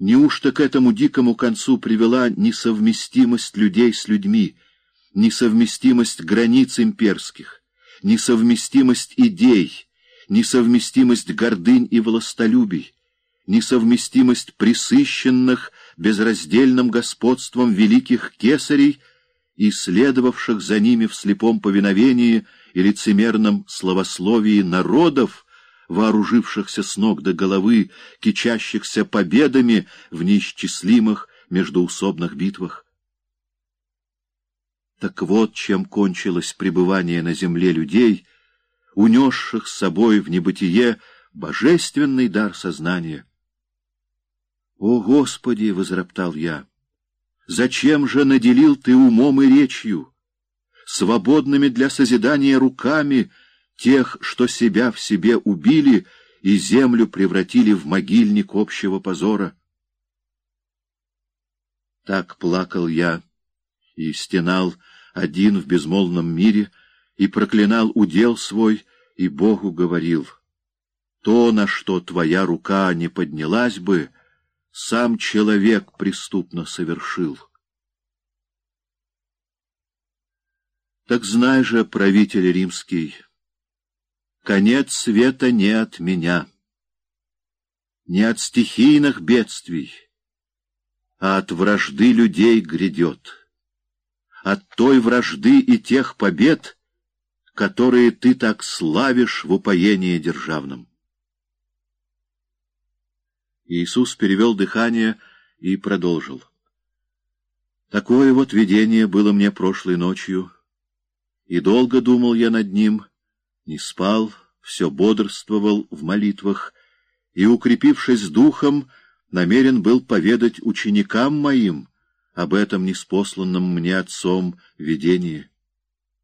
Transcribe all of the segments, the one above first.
Неужто к этому дикому концу привела несовместимость людей с людьми, несовместимость границ имперских, несовместимость идей, несовместимость гордынь и властолюбий, несовместимость присыщенных безраздельным господством великих кесарей и следовавших за ними в слепом повиновении и лицемерном словословии народов, вооружившихся с ног до головы, кичащихся победами в неисчислимых междуусобных битвах. Так вот, чем кончилось пребывание на земле людей, унесших с собой в небытие божественный дар сознания. «О, Господи!» — возроптал я. «Зачем же наделил Ты умом и речью, свободными для созидания руками тех, что себя в себе убили и землю превратили в могильник общего позора?» Так плакал я и стенал один в безмолвном мире, и проклинал удел свой, и Богу говорил, «То, на что твоя рука не поднялась бы, — сам человек преступно совершил. Так знай же, правитель римский, конец света не от меня, не от стихийных бедствий, а от вражды людей грядет, от той вражды и тех побед, которые ты так славишь в упоении державном. Иисус перевел дыхание и продолжил. Такое вот видение было мне прошлой ночью, и долго думал я над ним, не спал, все бодрствовал в молитвах, и, укрепившись духом, намерен был поведать ученикам моим об этом неспосланном мне отцом видении.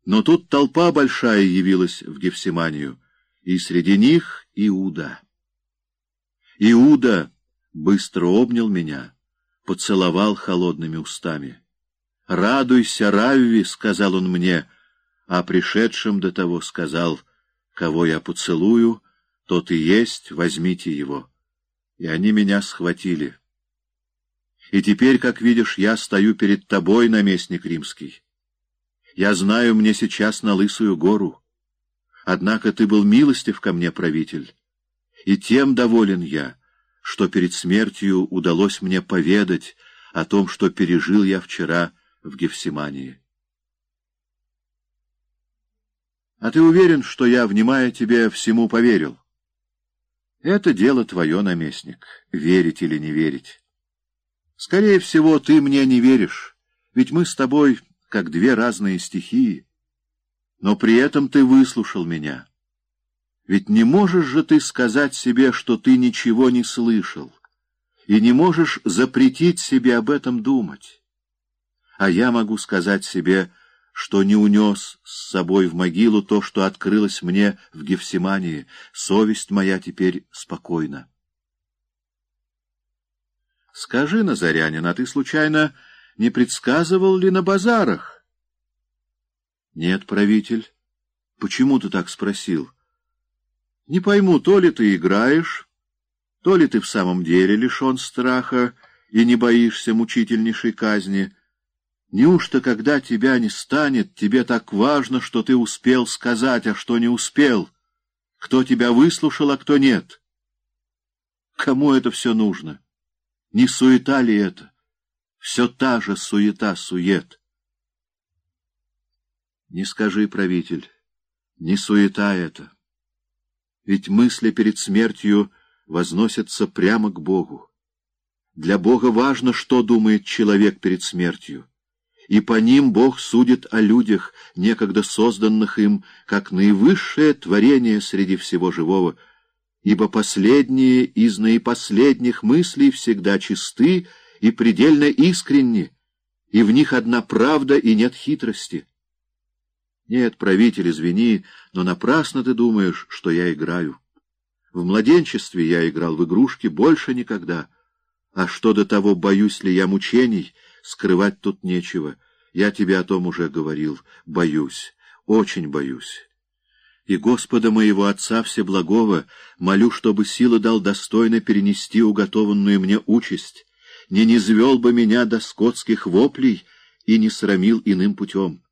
Но тут толпа большая явилась в Гефсиманию, и среди них Иуда. Иуда быстро обнял меня, поцеловал холодными устами. «Радуйся, Равви!» — сказал он мне, а пришедшим до того сказал, «Кого я поцелую, тот и есть, возьмите его». И они меня схватили. И теперь, как видишь, я стою перед тобой, наместник римский. Я знаю, мне сейчас на Лысую гору. Однако ты был милостив ко мне, правитель и тем доволен я, что перед смертью удалось мне поведать о том, что пережил я вчера в Гефсимании. А ты уверен, что я, внимая тебе, всему поверил? Это дело твое, наместник, верить или не верить. Скорее всего, ты мне не веришь, ведь мы с тобой как две разные стихии. Но при этом ты выслушал меня. Ведь не можешь же ты сказать себе, что ты ничего не слышал, и не можешь запретить себе об этом думать. А я могу сказать себе, что не унес с собой в могилу то, что открылось мне в Гефсимании. Совесть моя теперь спокойна. Скажи, Назарянин, а ты, случайно, не предсказывал ли на базарах? Нет, правитель. Почему ты так спросил? — не пойму, то ли ты играешь, то ли ты в самом деле лишен страха и не боишься мучительнейшей казни. Неужто, когда тебя не станет, тебе так важно, что ты успел сказать, а что не успел? Кто тебя выслушал, а кто нет? Кому это все нужно? Не суета ли это? Все та же суета-сует. Не скажи, правитель, не суета это ведь мысли перед смертью возносятся прямо к Богу. Для Бога важно, что думает человек перед смертью, и по ним Бог судит о людях, некогда созданных им, как наивысшее творение среди всего живого, ибо последние из наипоследних мыслей всегда чисты и предельно искренни, и в них одна правда и нет хитрости. Нет, правитель, извини, но напрасно ты думаешь, что я играю. В младенчестве я играл в игрушки больше никогда. А что до того, боюсь ли я мучений, скрывать тут нечего. Я тебе о том уже говорил. Боюсь, очень боюсь. И Господа моего Отца Всеблагого молю, чтобы сила дал достойно перенести уготованную мне участь, не низвел бы меня до скотских воплей и не срамил иным путем.